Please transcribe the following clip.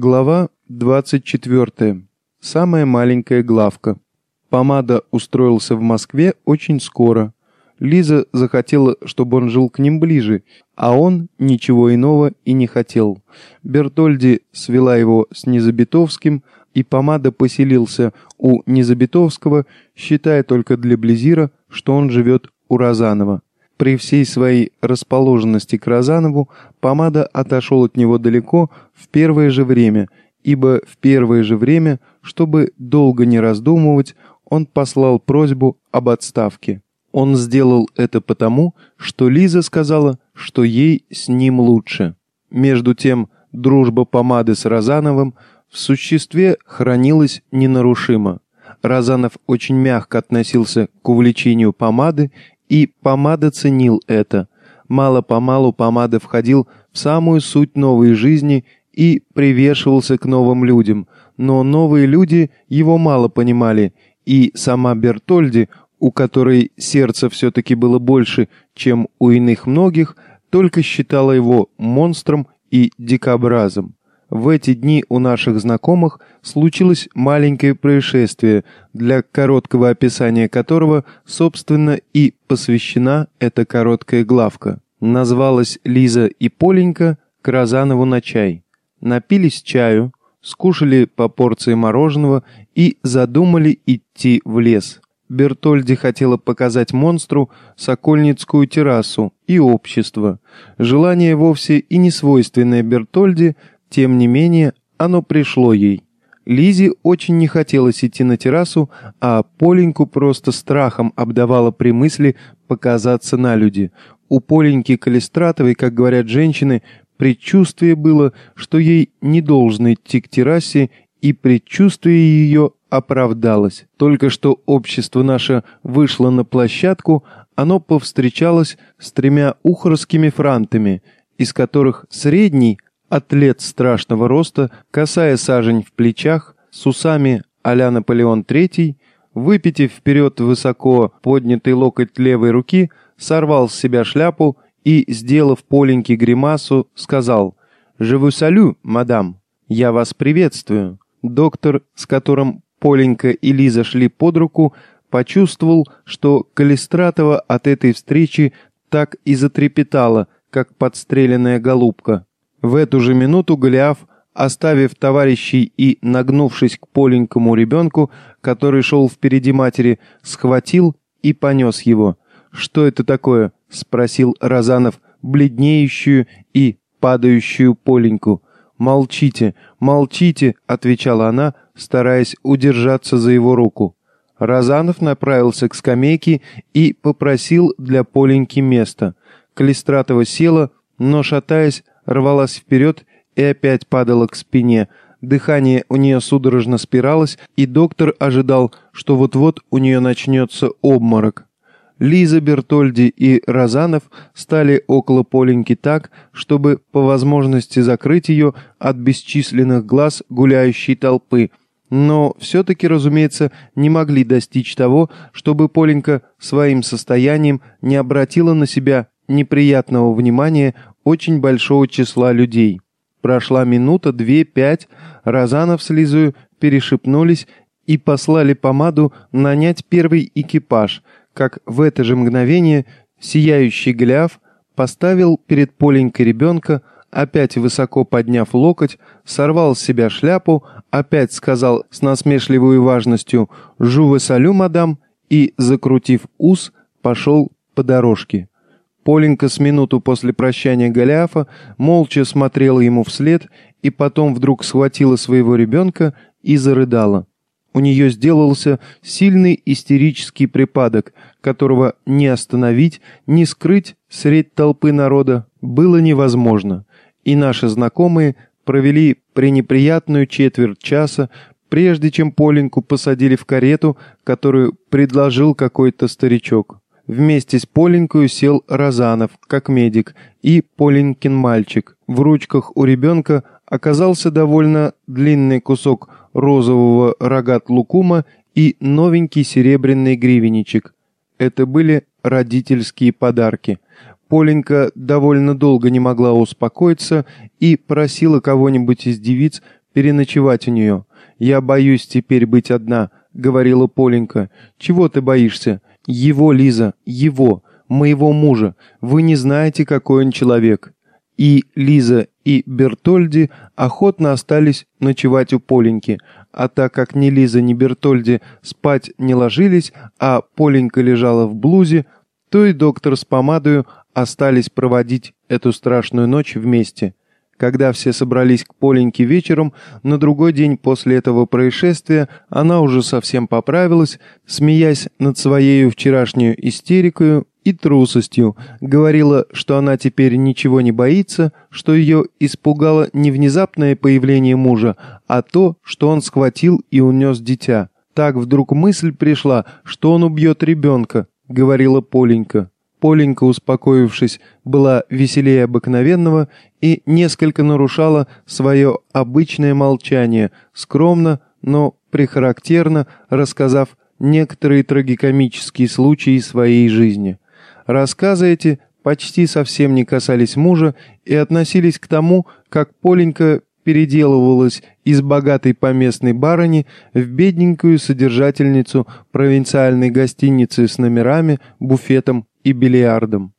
Глава 24. Самая маленькая главка. Помада устроился в Москве очень скоро. Лиза захотела, чтобы он жил к ним ближе, а он ничего иного и не хотел. Бертольди свела его с Незабитовским, и Помада поселился у Незабитовского, считая только для Близира, что он живет у Розанова. При всей своей расположенности к Розанову Помада отошел от него далеко в первое же время, ибо в первое же время, чтобы долго не раздумывать, он послал просьбу об отставке. Он сделал это потому, что Лиза сказала, что ей с ним лучше. Между тем, дружба Помады с Розановым в существе хранилась ненарушимо. Розанов очень мягко относился к увлечению помады и помада ценил это. Мало-помалу помада входил в самую суть новой жизни и привешивался к новым людям, но новые люди его мало понимали, и сама Бертольди, у которой сердце все-таки было больше, чем у иных многих, только считала его монстром и дикобразом. В эти дни у наших знакомых случилось маленькое происшествие, для короткого описания которого, собственно, и посвящена эта короткая главка. Назвалась Лиза и Поленька к Розанову на чай. Напились чаю, скушали по порции мороженого и задумали идти в лес. Бертольди хотела показать монстру Сокольницкую террасу и общество. Желание вовсе и не свойственное Бертольди – тем не менее, оно пришло ей. Лизе очень не хотелось идти на террасу, а Поленьку просто страхом обдавала при мысли показаться на люди. У Поленьки Калистратовой, как говорят женщины, предчувствие было, что ей не должно идти к террасе, и предчувствие ее оправдалось. Только что общество наше вышло на площадку, оно повстречалось с тремя ухорскими франтами, из которых средний Атлет страшного роста, косая сажень в плечах, с усами а-ля Наполеон III, выпитив вперед высоко поднятый локоть левой руки, сорвал с себя шляпу и, сделав поленький гримасу, сказал «Je салю, мадам, я вас приветствую». Доктор, с которым Поленька и Лиза шли под руку, почувствовал, что Калистратова от этой встречи так и затрепетала, как подстреленная голубка. В эту же минуту Голиаф, оставив товарищей и нагнувшись к поленькому ребенку, который шел впереди матери, схватил и понес его. «Что это такое?» — спросил Розанов, бледнеющую и падающую Поленьку. «Молчите, молчите!» — отвечала она, стараясь удержаться за его руку. Розанов направился к скамейке и попросил для Поленьки места. Калистратова села, но, шатаясь, рвалась вперед и опять падала к спине. Дыхание у нее судорожно спиралось, и доктор ожидал, что вот-вот у нее начнется обморок. Лиза Бертольди и Розанов стали около Поленьки так, чтобы по возможности закрыть ее от бесчисленных глаз гуляющей толпы, но все-таки, разумеется, не могли достичь того, чтобы Поленька своим состоянием не обратила на себя неприятного внимания очень большого числа людей. Прошла минута, две, пять, Розанов с Лизою перешепнулись и послали помаду нанять первый экипаж, как в это же мгновение сияющий гляв поставил перед Поленькой ребенка, опять высоко подняв локоть, сорвал с себя шляпу, опять сказал с насмешливой важностью «Жуве салю, мадам», и, закрутив ус, пошел по дорожке. Поленька с минуту после прощания Голиафа молча смотрела ему вслед и потом вдруг схватила своего ребенка и зарыдала. У нее сделался сильный истерический припадок, которого ни остановить, ни скрыть средь толпы народа было невозможно, и наши знакомые провели пренеприятную четверть часа, прежде чем Поленьку посадили в карету, которую предложил какой-то старичок. Вместе с Поленькой сел Розанов, как медик, и Поленькин мальчик. В ручках у ребенка оказался довольно длинный кусок розового рогат лукума и новенький серебряный гривенничек. Это были родительские подарки. Поленька довольно долго не могла успокоиться и просила кого-нибудь из девиц переночевать у нее. «Я боюсь теперь быть одна», — говорила Поленька. «Чего ты боишься?» «Его, Лиза, его, моего мужа. Вы не знаете, какой он человек». И Лиза, и Бертольди охотно остались ночевать у Поленьки, а так как ни Лиза, ни Бертольди спать не ложились, а Поленька лежала в блузе, то и доктор с помадою остались проводить эту страшную ночь вместе. Когда все собрались к Поленьке вечером, на другой день после этого происшествия она уже совсем поправилась, смеясь над своей вчерашней истерикою и трусостью, говорила, что она теперь ничего не боится, что ее испугало не внезапное появление мужа, а то, что он схватил и унес дитя. Так вдруг мысль пришла, что он убьет ребенка, говорила Поленька. Поленька, успокоившись, была веселее обыкновенного и несколько нарушала свое обычное молчание, скромно, но прихарактерно рассказав некоторые трагикомические случаи своей жизни. Рассказы эти почти совсем не касались мужа и относились к тому, как Поленька переделывалась из богатой поместной барыни в бедненькую содержательницу провинциальной гостиницы с номерами, буфетом и бильярдом.